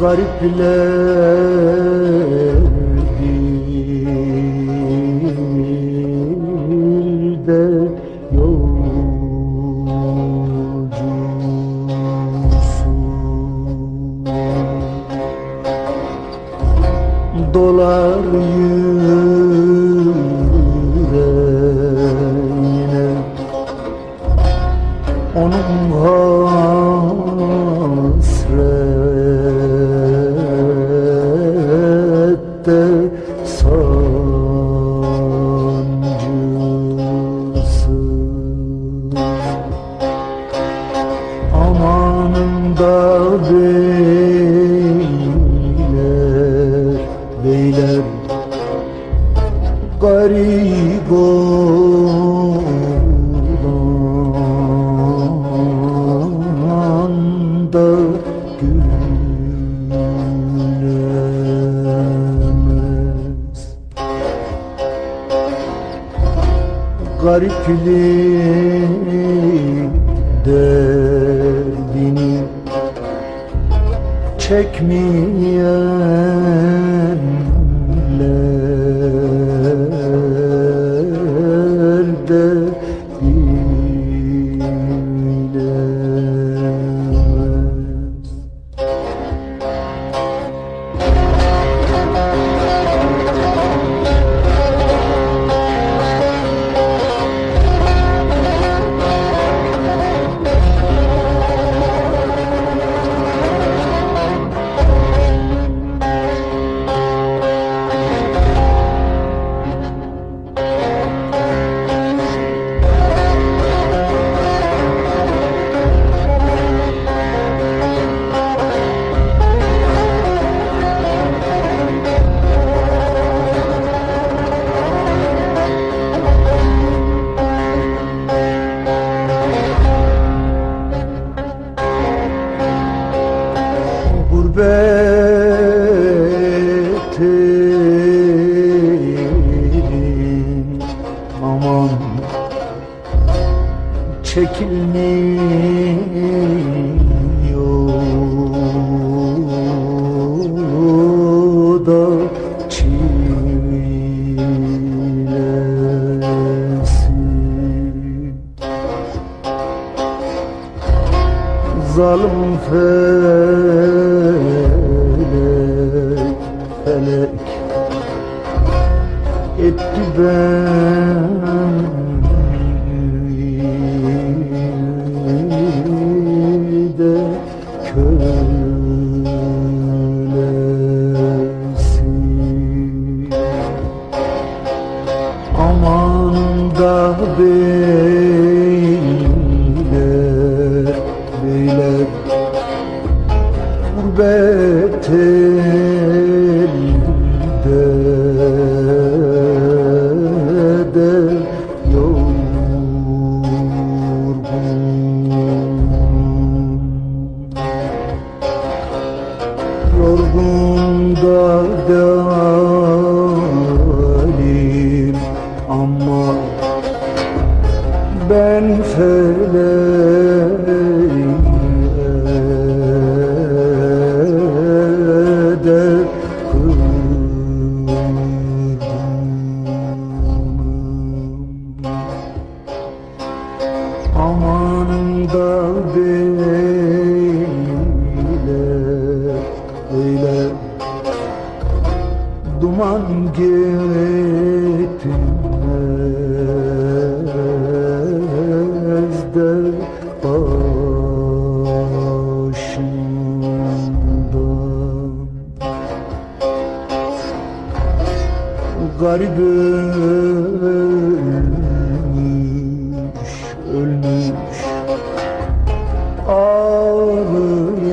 Garipler dilde yolcusun Dolar yüreğine. Onun Amanında beyler, beyler. Garip olan da gülemez Gariplik derdini çekmeyenler Gurbet elin aman çekilmiyor da çilesi Zalim felek, Etti beni de kölesi. Aman da beyler, beyler Gurbet God. Duman gitmez de başımdan. Garip ölmüş, ölmüş Ağlayan